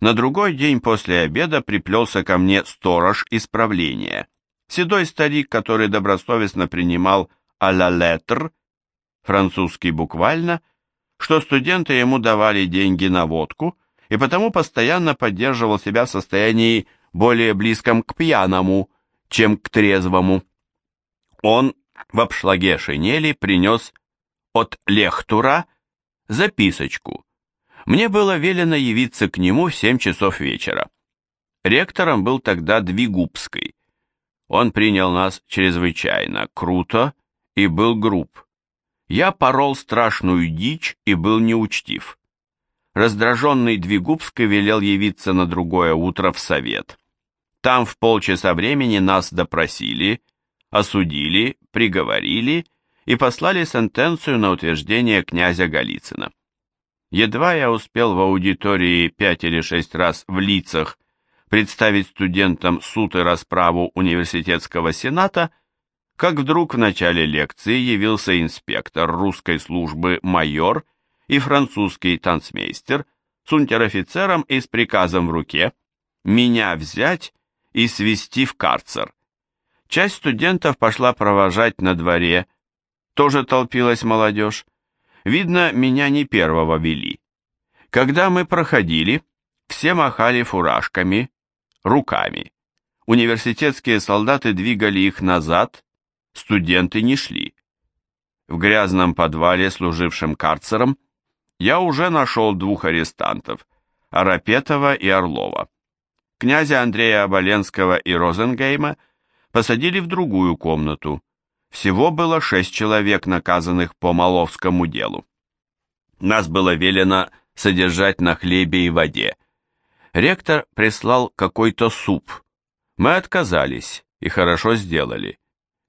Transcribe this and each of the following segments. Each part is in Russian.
На другой день после обеда приплелся ко мне сторож исправления, седой старик, который добросовестно принимал «а ла летр», французский буквально, что студенты ему давали деньги на водку, и потому постоянно поддерживал себя в состоянии более близком к пьяному, чем к трезвому. Он в обшлаге шинели принес от Лехтура записочку. Мне было велено явиться к нему в семь часов вечера. Ректором был тогда Двигубский. Он принял нас чрезвычайно круто и был груб. Я порол страшную дичь и был неучтив. Раздраженный Двигубский велел явиться на другое утро в совет. Там в полчаса времени нас допросили, осудили, приговорили и послали сентенцию на утверждение князя Голицына. Едва я успел в аудитории пять или шесть раз в лицах представить студентам суд и расправу университетского сената, как вдруг в начале лекции явился инспектор русской службы майор и французский танцмейстер с унтер-офицером и с приказом в руке меня взять и свести в карцер. Часть студентов пошла провожать на дворе, тоже толпилась молодежь. Видно, меня не первого вели. Когда мы проходили, все махали фуражками, руками. Университетские солдаты двигали их назад, студенты не шли. В грязном подвале, служившем карцером, я уже нашел двух арестантов, Арапетова и Орлова. Князя Андрея Оболенского и Розенгейма – посадили в другую комнату. Всего было шесть человек, наказанных по Маловскому делу. Нас было велено содержать на хлебе и воде. Ректор прислал какой-то суп. Мы отказались и хорошо сделали.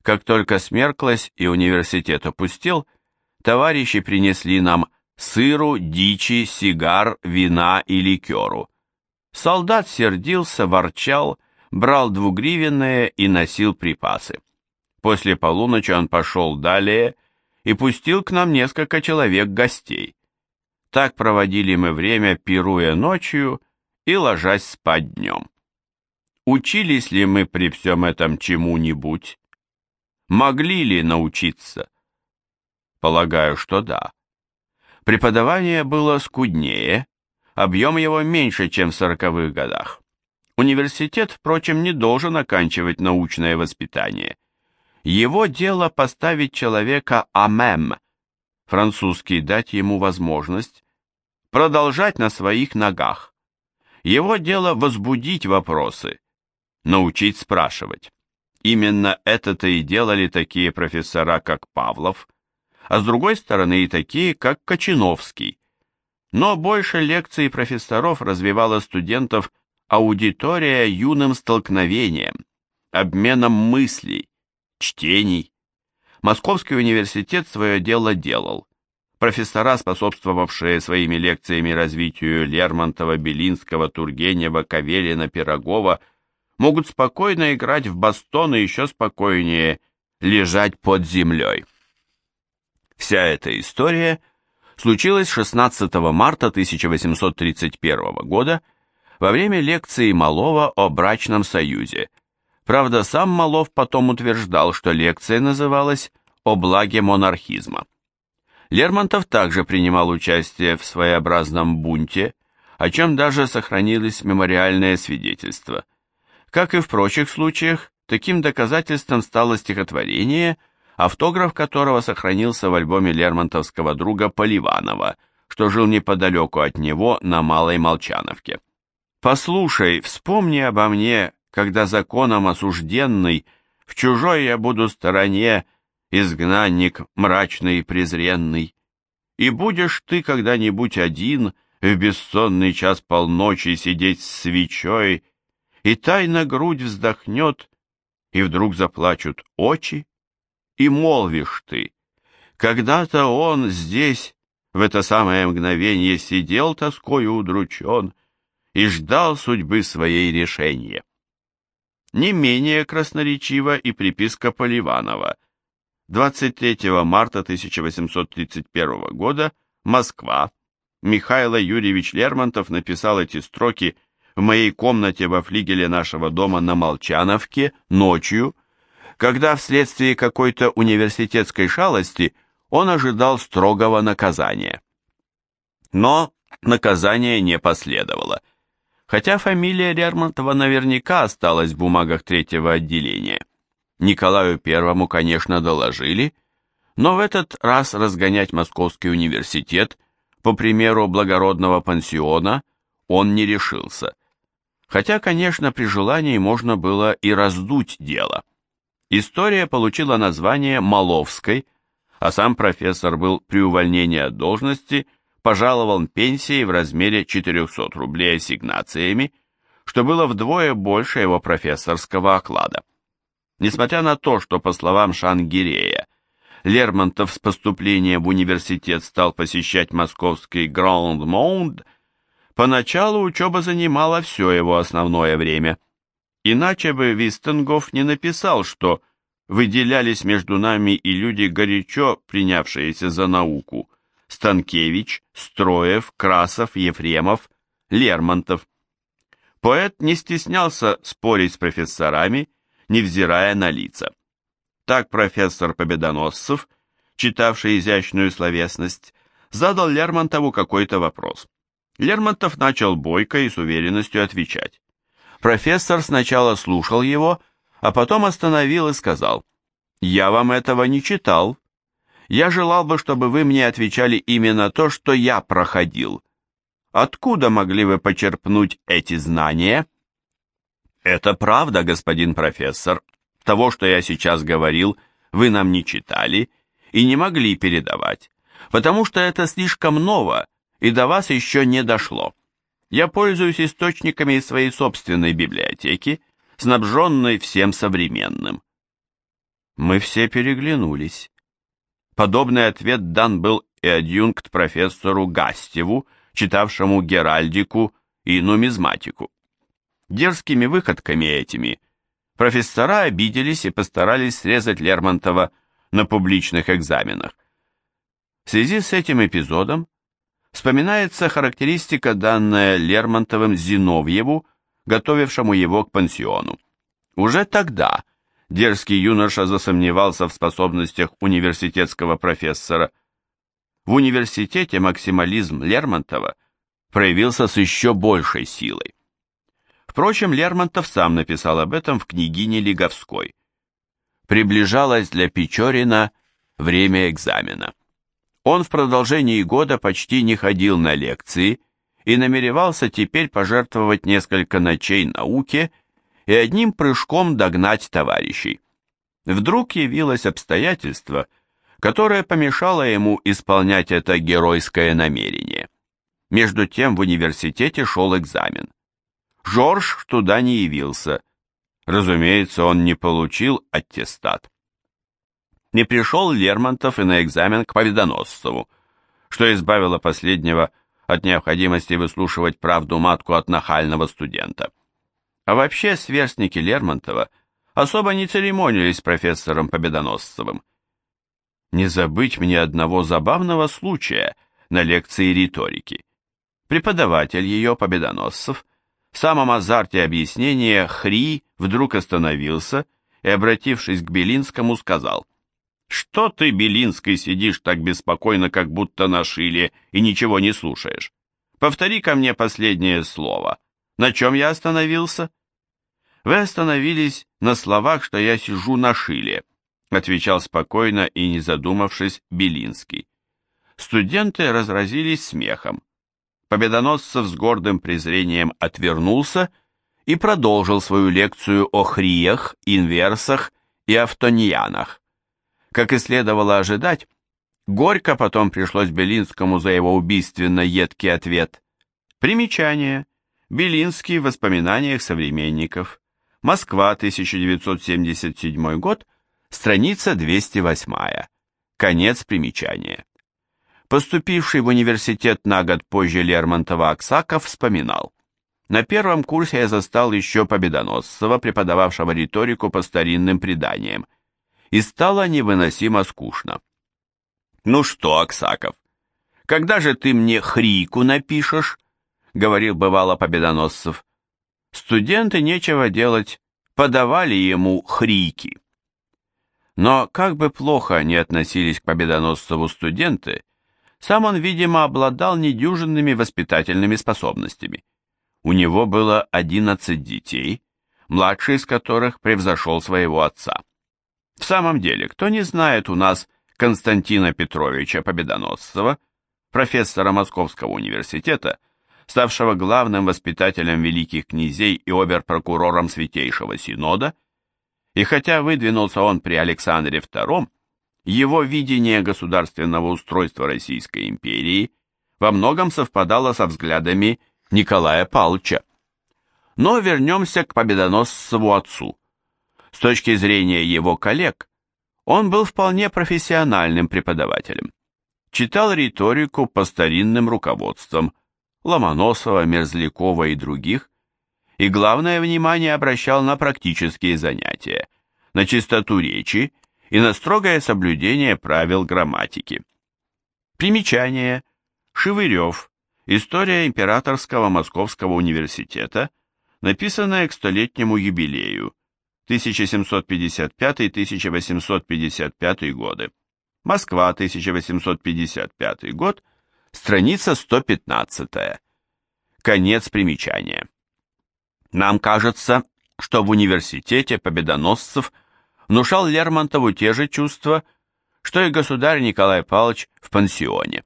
Как только смерклось и университет опустил, товарищи принесли нам сыру, дичи, сигар, вина и ликеру. Солдат сердился, ворчал брал двугривенные и носил припасы. После полуночи он пошел далее и пустил к нам несколько человек гостей. Так проводили мы время, пируя ночью и ложась спать днем. Учились ли мы при всем этом чему-нибудь? Могли ли научиться? Полагаю, что да. Преподавание было скуднее, объем его меньше, чем в сороковых годах. Университет, впрочем, не должен оканчивать научное воспитание. Его дело поставить человека амем, французский дать ему возможность продолжать на своих ногах. Его дело возбудить вопросы, научить спрашивать. Именно это-то и делали такие профессора, как Павлов, а с другой стороны и такие, как Кочиновский. Но больше лекций профессоров развивало студентов аудитория юным столкновением, обменом мыслей, чтений. Московский университет свое дело делал. Профессора, способствовавшие своими лекциями развитию Лермонтова, Белинского, Тургенева, Кавелина, Пирогова, могут спокойно играть в бастон и еще спокойнее лежать под землей. Вся эта история случилась 16 марта 1831 года во время лекции Малова о брачном союзе. Правда, сам Малов потом утверждал, что лекция называлась «О благе монархизма». Лермонтов также принимал участие в своеобразном бунте, о чем даже сохранилось мемориальное свидетельство. Как и в прочих случаях, таким доказательством стало стихотворение, автограф которого сохранился в альбоме лермонтовского друга Поливанова, что жил неподалеку от него на Малой Молчановке. Послушай, вспомни обо мне, когда законом осужденный, в чужой я буду стороне, изгнанник мрачный и презренный. И будешь ты когда-нибудь один в бессонный час полночи сидеть с свечой, и тайно грудь вздохнет, и вдруг заплачут очи, и молвишь ты, когда-то он здесь, в это самое мгновение, сидел тоскою удручен, и ждал судьбы своей решения. Не менее красноречива и приписка Поливанова. 23 марта 1831 года, Москва, Михаил Юрьевич Лермонтов написал эти строки в моей комнате во флигеле нашего дома на Молчановке ночью, когда вследствие какой-то университетской шалости он ожидал строгого наказания. Но наказание не последовало, хотя фамилия Лермонтова наверняка осталась в бумагах третьего отделения. Николаю Первому, конечно, доложили, но в этот раз разгонять Московский университет, по примеру благородного пансиона, он не решился. Хотя, конечно, при желании можно было и раздуть дело. История получила название Маловской, а сам профессор был при увольнении от должности пожалован пенсией в размере 400 рублей ассигнациями, что было вдвое больше его профессорского оклада. Несмотря на то, что, по словам Шангирея, Лермонтов с поступления в университет стал посещать московский Гранд Моунд, поначалу учеба занимала все его основное время. Иначе бы Вистенгоф не написал, что выделялись между нами и люди горячо принявшиеся за науку – Станкевич, Строев, Красов, Ефремов, Лермонтов. Поэт не стеснялся спорить с профессорами невзирая на лица. Так профессор Победоносцев, читавший изящную словесность, задал Лермонтову какой-то вопрос. Лермонтов начал бойко и с уверенностью отвечать. Профессор сначала слушал его, а потом остановил и сказал, «Я вам этого не читал. Я желал бы, чтобы вы мне отвечали именно то, что я проходил. Откуда могли вы почерпнуть эти знания?» Это правда, господин профессор. Того, что я сейчас говорил, вы нам не читали и не могли передавать, потому что это слишком ново и до вас еще не дошло. Я пользуюсь источниками из своей собственной библиотеки, снабженной всем современным. Мы все переглянулись. Подобный ответ дан был и адъюнкт профессору Гастеву, читавшему геральдику и нумизматику. Дерзкими выходками этими профессора обиделись и постарались срезать Лермонтова на публичных экзаменах. В связи с этим эпизодом вспоминается характеристика, данная Лермонтовым Зиновьеву, готовившему его к пансиону. Уже тогда дерзкий юноша засомневался в способностях университетского профессора. В университете максимализм Лермонтова проявился с еще большей силой. Впрочем, Лермонтов сам написал об этом в княгине Лиговской. Приближалось для Печорина время экзамена. Он в продолжении года почти не ходил на лекции и намеревался теперь пожертвовать несколько ночей науке и одним прыжком догнать товарищей. Вдруг явилось обстоятельство, которое помешало ему исполнять это геройское намерение. Между тем в университете шел экзамен. Жорж туда не явился. Разумеется, он не получил аттестат. Не пришел Лермонтов и на экзамен к Победоносцеву, что избавило последнего от необходимости выслушивать правду матку от нахального студента. А вообще сверстники Лермонтова особо не церемонились с профессором Победоносцевым. Не забыть мне одного забавного случая на лекции риторики. Преподаватель ее, Победоносцев, в самом азарте объяснения Хри вдруг остановился и, обратившись к Белинскому, сказал, «Что ты, Белинский, сидишь так беспокойно, как будто на шиле, и ничего не слушаешь? Повтори ко мне последнее слово. На чем я остановился?» «Вы остановились на словах, что я сижу на шиле», отвечал спокойно и не задумавшись Белинский. Студенты разразились смехом. Победоносцев с гордым презрением отвернулся и продолжил свою лекцию о хриях, инверсах и автоньянах. Как и следовало ожидать, горько потом пришлось Белинскому за его убийственно едкий ответ. Примечание. Белинский в воспоминаниях современников. Москва, 1977 год, страница 208. Конец примечания. Поступивший в университет на год позже Лермонтова Аксаков вспоминал. На первом курсе я застал еще Победоносцева, преподававшего риторику по старинным преданиям. И стало невыносимо скучно. Ну что, Аксаков, Когда же ты мне хрику напишешь?» — говорил бывало Победоносцев. Студенты, нечего делать, подавали ему хрики. Но как бы плохо ни относились к Победоносцеву студенты, сам он, видимо, обладал недюжинными воспитательными способностями. У него было 11 детей, младший из которых превзошел своего отца. В самом деле, кто не знает у нас Константина Петровича Победоносцева, профессора Московского университета, ставшего главным воспитателем великих князей и оберпрокурором Святейшего Синода, и хотя выдвинулся он при Александре II, его видение государственного устройства Российской империи во многом совпадало со взглядами Николая Павловича. Но вернемся к победоносцеву отцу. С точки зрения его коллег, он был вполне профессиональным преподавателем. Читал риторику по старинным руководствам Ломоносова, Мерзлякова и других, и главное внимание обращал на практические занятия, на чистоту речи и на строгое соблюдение правил грамматики. Примечание. Шевырев. История Императорского Московского университета, написанная к столетнему юбилею 1755-1855 годы. Москва, 1855 год, страница 115. Конец примечания. Нам кажется, что в университете победоносцев внушал Лермонтову те же чувства, что и государь Николай Павлович в пансионе.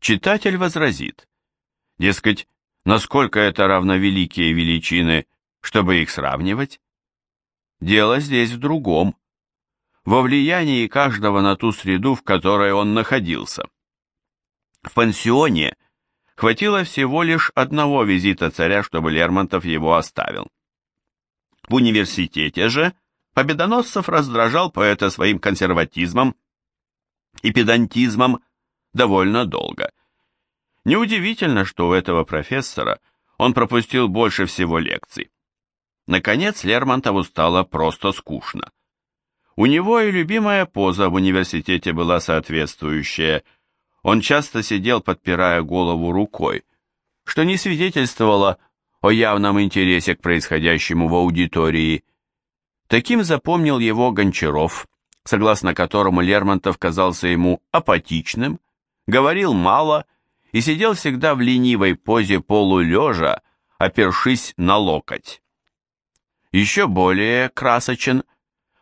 Читатель возразит, дескать, насколько это равновеликие величины, чтобы их сравнивать? Дело здесь в другом, во влиянии каждого на ту среду, в которой он находился. В пансионе хватило всего лишь одного визита царя, чтобы Лермонтов его оставил. В университете же Победоносцев раздражал поэта своим консерватизмом и педантизмом довольно долго. Неудивительно, что у этого профессора он пропустил больше всего лекций. Наконец Лермонтову стало просто скучно. У него и любимая поза в университете была соответствующая. Он часто сидел, подпирая голову рукой, что не свидетельствовало о явном интересе к происходящему в аудитории. Таким запомнил его Гончаров, согласно которому Лермонтов казался ему апатичным, говорил мало и сидел всегда в ленивой позе полулежа, опершись на локоть. Еще более красочен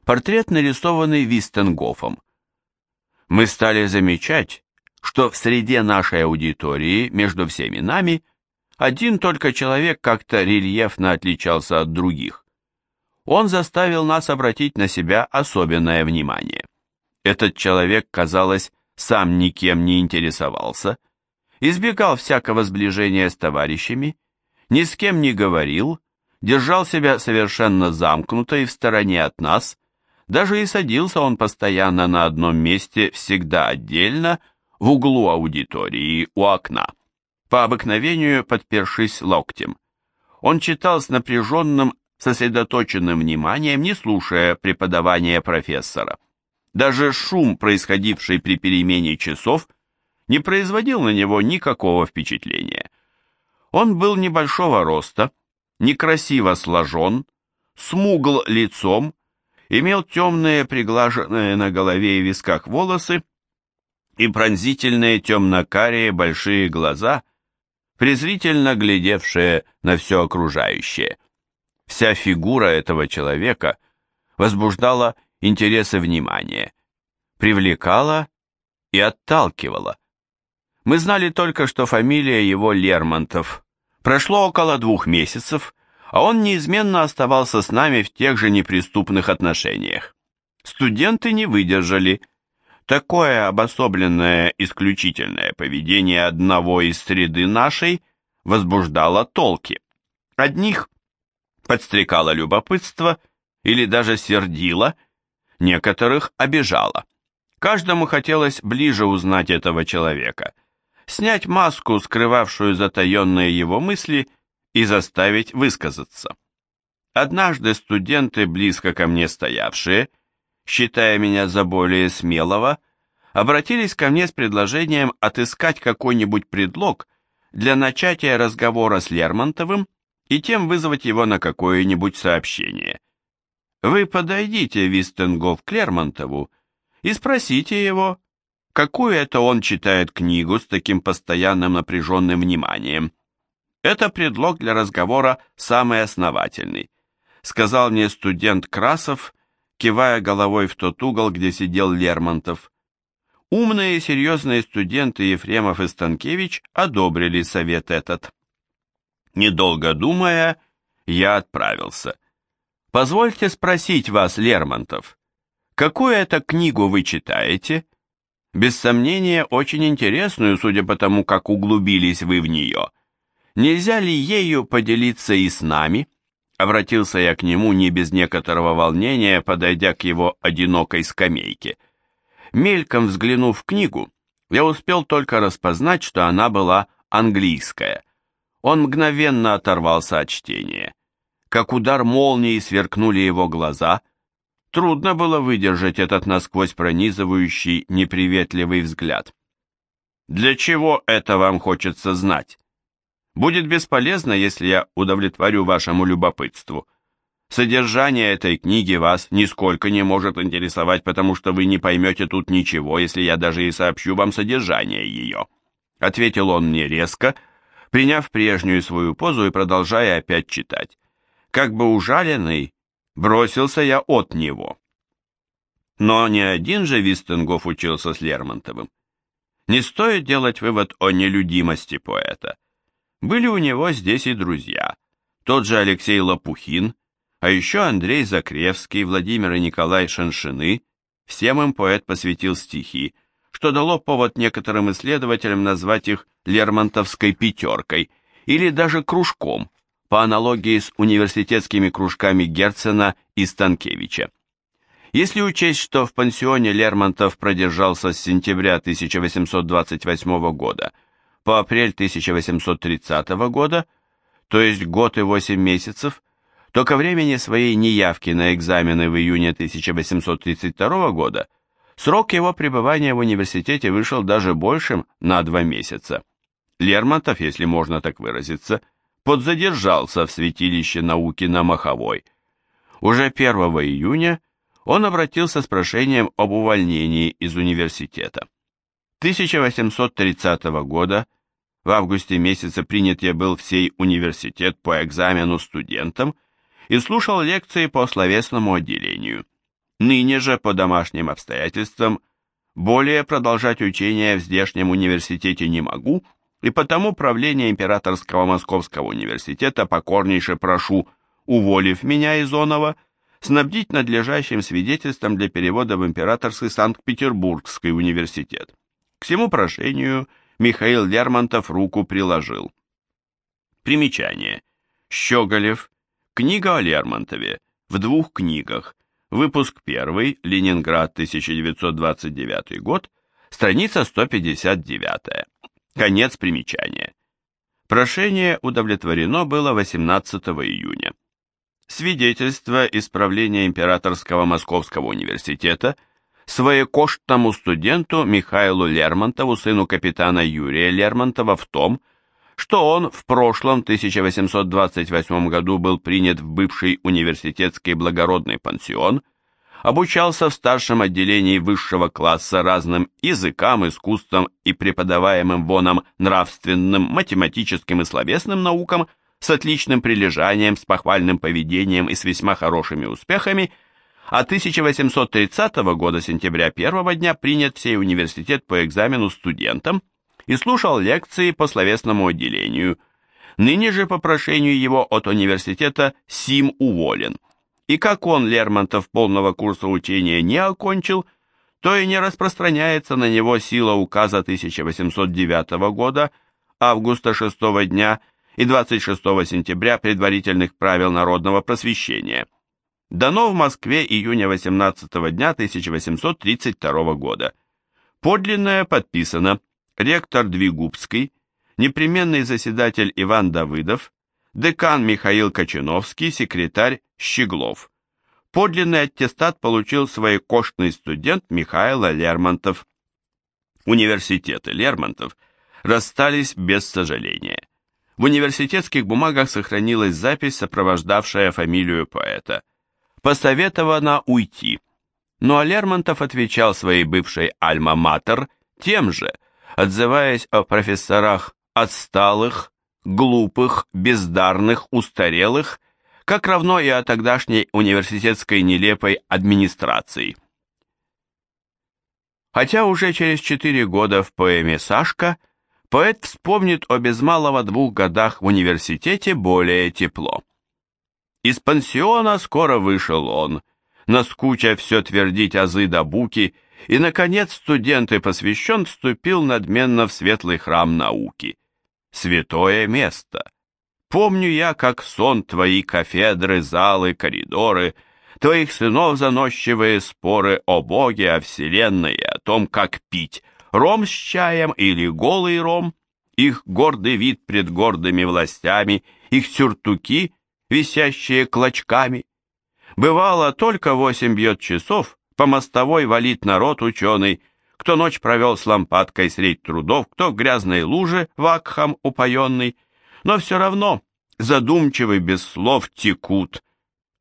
портрет, нарисованный Вистенгофом. Мы стали замечать, что в среде нашей аудитории, между всеми нами, один только человек как-то рельефно отличался от других он заставил нас обратить на себя особенное внимание. Этот человек, казалось, сам никем не интересовался, избегал всякого сближения с товарищами, ни с кем не говорил, держал себя совершенно замкнуто и в стороне от нас, даже и садился он постоянно на одном месте, всегда отдельно, в углу аудитории, у окна, по обыкновению подпершись локтем. Он читал с напряженным сосредоточенным вниманием, не слушая преподавания профессора. Даже шум, происходивший при перемене часов, не производил на него никакого впечатления. Он был небольшого роста, некрасиво сложен, смугл лицом, имел темные приглаженные на голове и висках волосы и пронзительные темно-карие большие глаза, презрительно глядевшие на все окружающее. Вся фигура этого человека возбуждала интерес и внимание, привлекала и отталкивала. Мы знали только, что фамилия его Лермонтов. Прошло около двух месяцев, а он неизменно оставался с нами в тех же неприступных отношениях. Студенты не выдержали. Такое обособленное исключительное поведение одного из среды нашей возбуждало толки. Одних подстрекало любопытство или даже сердило, некоторых обижало. Каждому хотелось ближе узнать этого человека, снять маску, скрывавшую затаенные его мысли, и заставить высказаться. Однажды студенты, близко ко мне стоявшие, считая меня за более смелого, обратились ко мне с предложением отыскать какой-нибудь предлог для начатия разговора с Лермонтовым и тем вызвать его на какое-нибудь сообщение. Вы подойдите, Вистенгоф, к Лермонтову и спросите его, какую это он читает книгу с таким постоянным напряженным вниманием. Это предлог для разговора самый основательный, сказал мне студент Красов, кивая головой в тот угол, где сидел Лермонтов. Умные и серьезные студенты Ефремов и Станкевич одобрили совет этот. Недолго думая, я отправился. Позвольте спросить вас, Лермонтов, какую это книгу вы читаете? Без сомнения, очень интересную, судя по тому, как углубились вы в нее. Нельзя ли ею поделиться и с нами? Обратился я к нему не без некоторого волнения, подойдя к его одинокой скамейке. Мельком взглянув в книгу, я успел только распознать, что она была английская. Он мгновенно оторвался от чтения. Как удар молнии сверкнули его глаза. Трудно было выдержать этот насквозь пронизывающий, неприветливый взгляд. «Для чего это вам хочется знать? Будет бесполезно, если я удовлетворю вашему любопытству. Содержание этой книги вас нисколько не может интересовать, потому что вы не поймете тут ничего, если я даже и сообщу вам содержание ее. Ответил он мне резко, приняв прежнюю свою позу и продолжая опять читать. Как бы ужаленный, бросился я от него. Но не один же Вистенгоф учился с Лермонтовым. Не стоит делать вывод о нелюдимости поэта. Были у него здесь и друзья. Тот же Алексей Лопухин, а еще Андрей Закревский, Владимир и Николай Шаншины, всем им поэт посвятил стихи, что дало повод некоторым исследователям назвать их Лермонтовской пятеркой или даже кружком, по аналогии с университетскими кружками Герцена и Станкевича. Если учесть, что в пансионе Лермонтов продержался с сентября 1828 года по апрель 1830 года, то есть год и восемь месяцев, то ко времени своей неявки на экзамены в июне 1832 года срок его пребывания в университете вышел даже большим на два месяца. Лермонтов, если можно так выразиться, подзадержался в святилище науки на Маховой. Уже 1 июня он обратился с прошением об увольнении из университета. 1830 года в августе месяце принят я был в сей университет по экзамену студентам и слушал лекции по словесному отделению. Ныне же, по домашним обстоятельствам, более продолжать учение в здешнем университете не могу, и потому правление Императорского Московского университета покорнейше прошу, уволив меня из Онова, снабдить надлежащим свидетельством для перевода в Императорский Санкт-Петербургский университет. К всему прошению Михаил Лермонтов руку приложил. Примечание. Щеголев, Книга о Лермонтове в двух книгах. Выпуск 1, Ленинград, 1929 год, страница 159. Конец примечания. Прошение удовлетворено было 18 июня. Свидетельство исправления Императорского Московского университета своекоштному студенту Михаилу Лермонтову, сыну капитана Юрия Лермонтова, в том, что он в прошлом 1828 году был принят в бывший университетский благородный пансион, обучался в старшем отделении высшего класса разным языкам, искусствам и преподаваемым воном нравственным, математическим и словесным наукам с отличным прилежанием, с похвальным поведением и с весьма хорошими успехами, а 1830 года сентября первого дня принят в университет по экзамену студентам, и слушал лекции по словесному отделению. Ныне же по прошению его от университета Сим уволен. И как он, Лермонтов, полного курса учения не окончил, то и не распространяется на него сила указа 1809 года, августа 6 дня и 26 сентября предварительных правил народного просвещения. Дано в Москве июня 18 дня 1832 года. Подлинное подписано ректор Двигубский, непременный заседатель Иван Давыдов, декан Михаил Кочиновский, секретарь Щеглов. Подлинный аттестат получил свой коштный студент Михаил Лермонтов. Университеты Лермонтов расстались без сожаления. В университетских бумагах сохранилась запись, сопровождавшая фамилию поэта. Посоветовано уйти. Но ну Лермонтов отвечал своей бывшей альма-матер тем же, отзываясь о профессорах отсталых, глупых, бездарных, устарелых, как равно и о тогдашней университетской нелепой администрации. Хотя уже через четыре года в поэме «Сашка» поэт вспомнит о без малого двух годах в университете более тепло. Из пансиона скоро вышел он, наскуча все твердить азы да буки, и, наконец, студент и посвящен вступил надменно в светлый храм науки. Святое место. Помню я, как сон твои кафедры, залы, коридоры, твоих сынов заносчивые споры о Боге, о Вселенной и о том, как пить, ром с чаем или голый ром, их гордый вид пред гордыми властями, их сюртуки, висящие клочками. Бывало, только восемь бьет часов, по мостовой валит народ ученый, кто ночь провел с лампадкой средь трудов, кто в грязной луже вакхам упоенный, но все равно задумчивый без слов текут.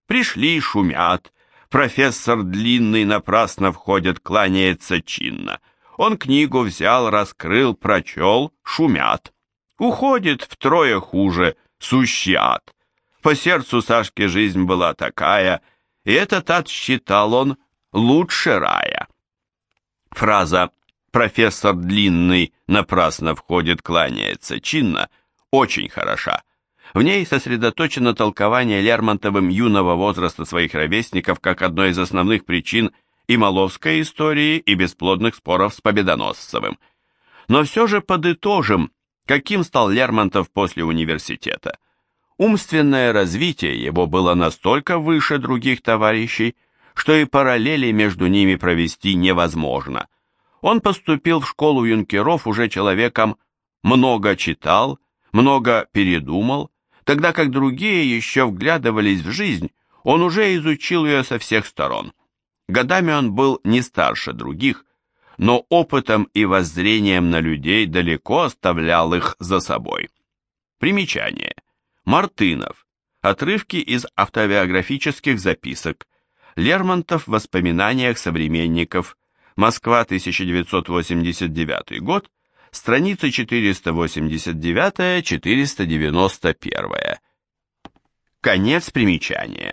Пришли, шумят, профессор длинный напрасно входит, кланяется чинно. Он книгу взял, раскрыл, прочел, шумят. Уходит втрое хуже, сущий ад. По сердцу Сашки жизнь была такая, и этот ад считал он лучше рая. Фраза «профессор Длинный напрасно входит, кланяется чинно» очень хороша. В ней сосредоточено толкование Лермонтовым юного возраста своих ровесников как одной из основных причин и Маловской истории, и бесплодных споров с Победоносцевым. Но все же подытожим, каким стал Лермонтов после университета. Умственное развитие его было настолько выше других товарищей, что и параллели между ними провести невозможно. Он поступил в школу юнкеров уже человеком много читал, много передумал, тогда как другие еще вглядывались в жизнь, он уже изучил ее со всех сторон. Годами он был не старше других, но опытом и воззрением на людей далеко оставлял их за собой. Примечание. Мартынов. Отрывки из автобиографических записок. Лермонтов в воспоминаниях современников. Москва, 1989 год. Страница 489-491. Конец примечания.